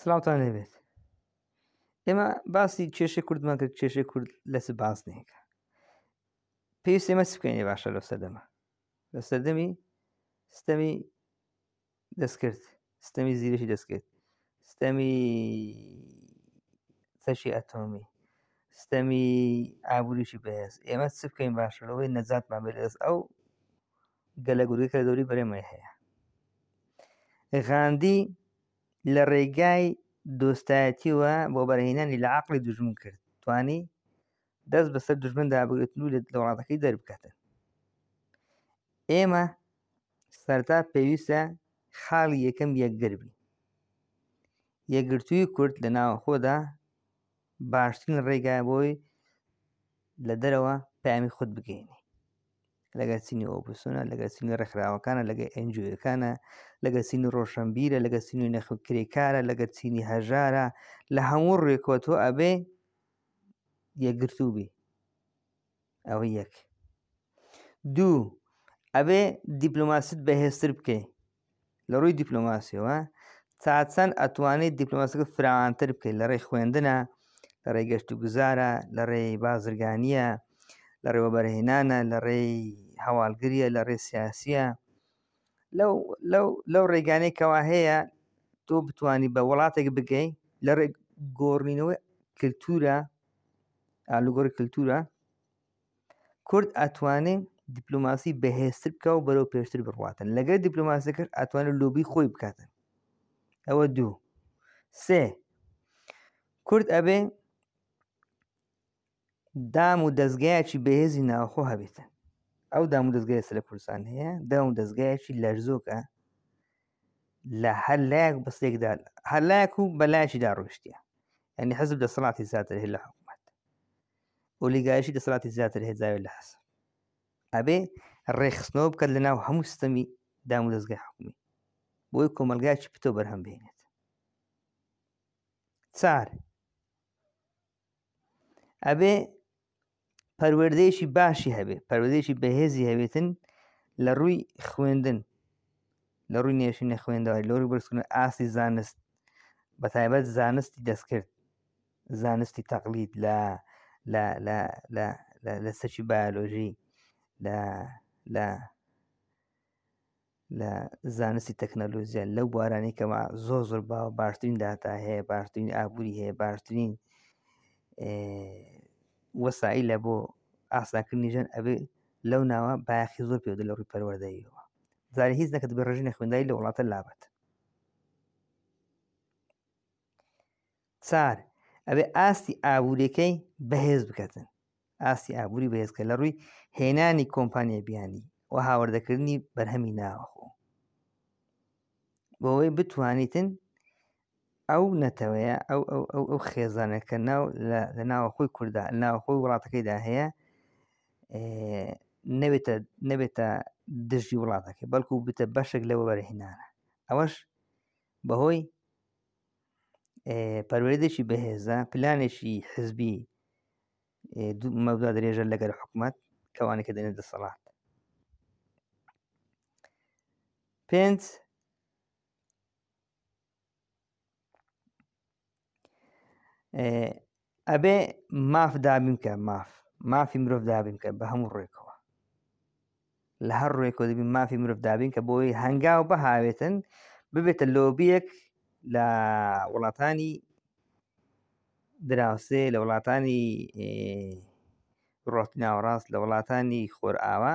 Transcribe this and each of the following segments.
سلااوان لێبێت ئێمە باسی کێشی کوردمان کرد کێشی کورد لە چ بازنێکە پێویست ئێمە بکەینێ باشە لە سەردەمە لە سەردەمی ستەمی دەستکرد ستەمی زیرەی دەستکرد ستەمی تەشی ئەتۆمی ستەمی ئابووریی بەهێز ئێمە چ بکەین باشەوەی نەزاتمان بەێز ئەو گەلە گورگەکە لە دەوری بەرێمەی هەیە غاندی لە ڕێگای دۆستایەتیوە بۆ بەرهێنانی لە عقلی دژمن کرد توانی دەست بەسەر دژمندا بگرتن و لە وڵاتەکەی دەربکاتن ئێمە سەرتا پێویستە خاڵی یەکەم یەکگربی یەکگرتووی کورد لە ناوەخۆدا باشترین ڕێگای بۆی لە دەرەوە پامی خود بگەینی لەگەر چینی ئۆپسۆنە لەگەر چینی ڕێکخراوەکانە لەگەر ئەنجوەکانە لەگەر چینی ڕۆشنبیرە لەگەر چینی نەخکرێکارە لەگەر چینی هەژارە لە هەموو ڕێکەوە تۆ ئەبێ یەکگرتوو بی ئەوە یەک دوو ئەبێ دیپلۆماسیت بەهێزتر بکەیت لە ڕووی دیپلۆماسیەوە تا چەند ئەتوانیت دیپلۆماسەکە فراوانتر بکەیت لە ڕێی خوێندنە لە ڕێی گەشت و گوزارە لە ڕێی بازرگانیە لە ڕێوەبەرهێنانە لە ڕێی هەواڵگریە لە ڕێ سیاسیە لەو لەو لەو ڕێگانەی کەوا هەیە تۆ بتانی بە وڵاتێک بگەی لە ڕێ گۆڕینەوەی کللتورە ئالوگۆری کللتورە کورد ئەتوانێ دیپلۆماسی بەهێزتر بکە و بەرەو پێشتر بڕواتن لەگەر دیپلۆماسیەکەش ئەتوانێت لۆبی خۆی بکاتن ئەوە دوو سێ کورد ئەبێ دام و دەستگایەکی بەهێزی ناوخۆ هەبێتن ئەو دام و دەستگای سەر کوردستان هەیە دام و دەستگایەکی لەرزۆکە لە هەر لایەک بەستێکدا هەر لایەک و بەلایکی داڕۆشتە ینی حەزب دەسەڵاتی زیاتر هەیە لە حکوومەت ئۆلیگارشی دەسەڵاتی زیاتر هەیە جاوێت لە حەسە ئەبێ ڕێخستنەوە بکات لە ناو هەموو ستەمی دام و دەستگای حکومی بۆی کۆمەلگایکی پتۆ بەرهەم بێنێت چار ئەبێ پەروەردەیەکی باشی هەبێ پەروەدەیەکی بەهێزی هەبێتن لە ڕووی خوێندن لە ڕووی نێشی نەخوێندەوەی لۆری بەرزکردن ئاسی زانست بە تایبەت زانستی دەستکرد زانستی تەقلید لە لە لە لە لە سەرچی بایۆلۆژی لە لە لە زانستی تەکنەلۆزیە لەو بوارانەی کەەوە زۆر زۆر باوە باشترین داتا هەیە باشترین ئابووری هەیە باشترین وەسایی لە بۆ ئاساکردنی ژەن ئەبێ لەو ناوە باخی زۆر پێ لە ڕووی پەروەردەیەوە زاری هیچ نەکرد بە ڕژنە خوێندای لە وڵاتە لابەت چار، ئەبێ ئاستی ئابووریەکەی بەهێز بکەتن ئاستی ئابووری بەهێزکە لە ڕووی هێنانی کۆمپانیای بیانی و هاوردەکردنی بەرهەمی ناوەخۆ بۆەوەی بتوانیتن ئەو نەتەوەیە ئەو ئەو ئەو ئەو خێزانەکە ناو لە ناوەخۆی کووردا ناوخۆی وڵاتەکەیدا هەیە نەبێتە نەبێتە دژی وڵاتەکە بەڵکو بتە بەشێک لەوە بەرهێنانە ئەوەش بەهۆی پەروەێدێکی بەهێزە پلانێکی حزبی مەودا درێژە لەگەر حکومت کەوانی کە دێنێت دەسەڵات پێنج ئەبێ ماف دابین بکە ماف مافی مرۆڤ دابین بکە بە هەموو ڕێکەوە لە هەر ڕێکەوە دەبی مافی مرۆڤ دابین کە بۆی هەنگاو بەهاوێتن ببێتە لۆبیەک لە وڵاتانی دراوسێ لە وڵاتانی ڕۆت ناوەڕاست لە وڵاتانی خۆرئاوا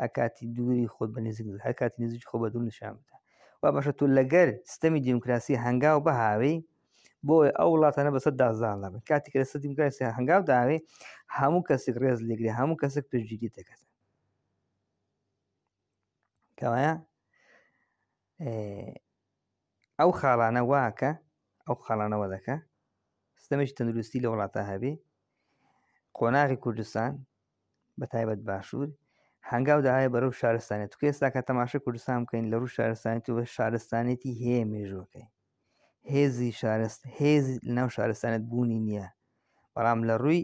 هەر کاتی دووری خۆت بە نزیک هەر کاتی نزیک خۆ بە دوور نیشان بدە وا باشە تو لەگەر ستەمی دیموکراسی هەنگاو بەهاوی بۆی ئەو وڵاتانە بەسەر دازان لەبن کاتی کە لەسە دیموکراسی هەنگاو داوی هەموو کەسێک ڕێز لێگری هەموو کەسێک پێشگیری دەکەن کەوایە ئەو خاڵانە واکە ئەو خاڵانەوە دەکە ستەمێکی تەندروستی لە وڵاتە هەبێ قۆناغی کوردستان بە تایبەت باشوور هەنگاو داهاە بەرەو شارستانێت تو ئێستا کە تەماشە کوردستان بکەین لە ڕوو شارستانێتی و شارستانێتی هەیە مێژوەکەی هێزی شارست هێز لەناو شارستانێت بوونی نییە بەڵام لە ڕووی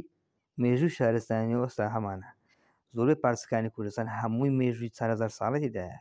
مێژوو شارستانی وەستا هەمانە زۆربەی پارسەکانی کوردستان هەمووی مێژووی چارهزار ساڵێتیدایە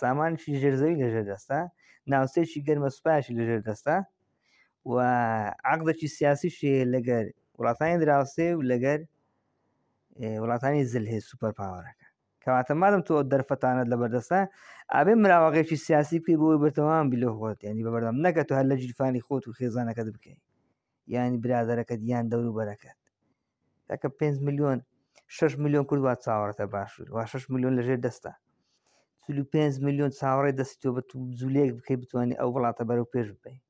سامانێکی ژێرزەوی لەژێر دەستە ناوچەیەکی گەرمە سوپایشی لەژێر دەستە و عقدەکی سیاسی شێ لەگەر وڵاتانی دراوسێ و لەگەر وڵاتانی زلهێ سوپەر پاوەەکە کەواتە مادەم تۆ دەرفەتانت لە بەردەستە ئابێ مراوەغێکی سیاسی بکەی بۆی بەردەوام بیلۆخۆت ینی بەبەردەم نەکە تو هەر لە جیرفانی خۆت و خێزانەکەت بکەین یان برادەرەکەت یان دەوروبەرەکەت تاکە 5 میلیۆن 6 میلیۆن کورد وا چاوەڕێتە باشوور وا 6 میلیۆن لەژێر دەستە 5 میلیۆن چاوەڕێ دەستی تۆ بە تو زولێک بکەیت بتوانانی ئەو وڵاتە بەرەو پێش بکەیت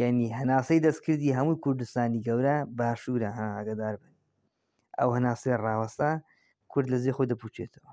یعنی هەناسەی دەستکردی هەموو کوردستانی گەورە باشوورە هاگەدار بن ئەو هەناسێ ڕاوەستا کورد لە زێ خۆی دەپوچێتەوە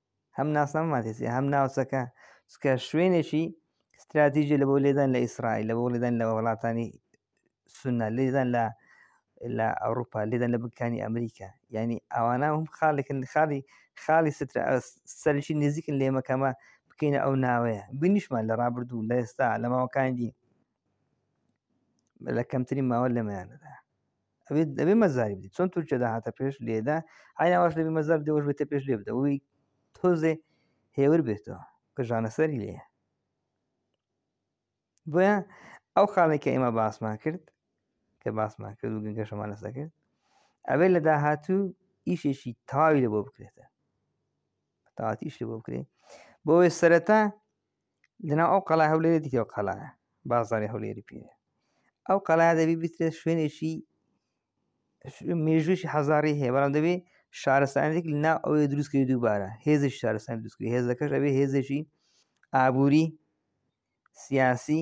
هەم ناسنامە ماتێسی هەم ناوچەکە چکە شوێنێکی استراتیژی لە بۆ لێدان لە ئیسرائیل لە بۆ لێدان لە وڵاتانی سنە لێدان لە لە ئەوروپا لێدان لە بکانی ئەمریکا ینی ئەوانە هم خاڵێکن خاڵی خاڵی سەرشی نزیکن لێمەکەمە بکەینە ئەو ناوەیە بینیشمان لە ڕابردوو لە ئێستا لە ماوەکانی دی لە کەمترین ماوە لەمەیاندا ئەبێت دەبێ مەزاری بدی چۆن تورکیا داهاتە پێش لێدا ئایناواش دەبێ مەزار دەوەش بێتە پێش لێ بدەوەی تۆزێ هێور بێتەوە کە ژانەسەری لێ بۆیە ئەو خاڵێکە ئێمە باسمان کرد کە باسمان کرد و گەشەمان لەسە کرد ئەبێ لە داهاتوو ئیشێکی تاوی لە بۆ بکرێتە تااتیش لە بۆ بکرێت بۆیە سەرەتا لەناو ئەو قەڵای هەولێرە دیتێ ئەو قەڵایە بازاری هەولێری پێ ئەو قەلا دەبی بترێت شوێنێکی مێژووی حەزاری هەیە بەڵام دەبێ شارستانێک لەناو ئەوەیە دروستکرێت دووبارە هێزی شارستان دروستکرێت هێزەکەش ئەبێ هێزێکی ئابووری سیاسی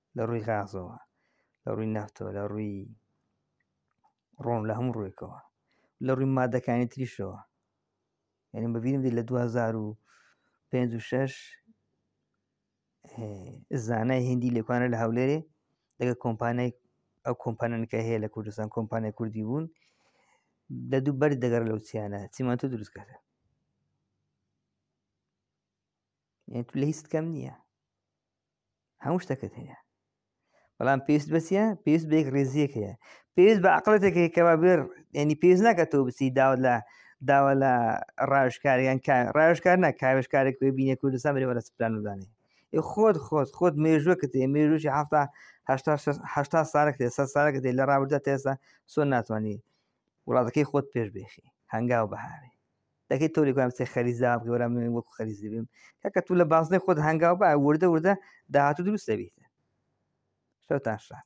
لە ڕووی غازەوە لە ڕووی نافتەوە لە ڕووی ڕۆن لە هەموو ڕوویەکەوە لە ڕووی مادەکانی تریشەوە یعنی ببینم لە 2056 زانای هندی لێکوانە لە هەولێرێ لەگە کۆمپانای ئەو کۆمپانەکە هەیە لە کوردستان کۆمپانای کوردی بوون لە دوو بەر دەگەڕ لەو چیانە چیمان تۆ دروستکاتە یعنی تو لە هیچ کەم نییە هەموو شتەکەت هەیە بەڵام پێست بەسیە پێست بێک ڕێزیەک هەیە پێست بە عقلەتێک کەوا بێر ینی پێست ناکە تۆ بچی داوت لە داوە لە ڕاوشکاریان ڕاوشکار نە کاوشکارێک کوێ بینە کوردستان بێ وەرە سپلان ودانێ خۆت خۆت خۆت مێژوەکە تێ مێژوشی هەفتا هشتا سارێک تێ سە سارێکە تێ لە ڕاوردە تێستا سۆ ناتوانانی وڵاتەکەی خۆت پێش بێخی هەنگاو بەهارێ دەکەی تۆ لەگوام سێ خەریز داوا بکەی وەرام نوێ وەکو خەریز دەبیم کاکە تو لە بازنەی خۆت هەنگاو با وردە وردە داهاتوو دروست دەبیت شەوتان شاد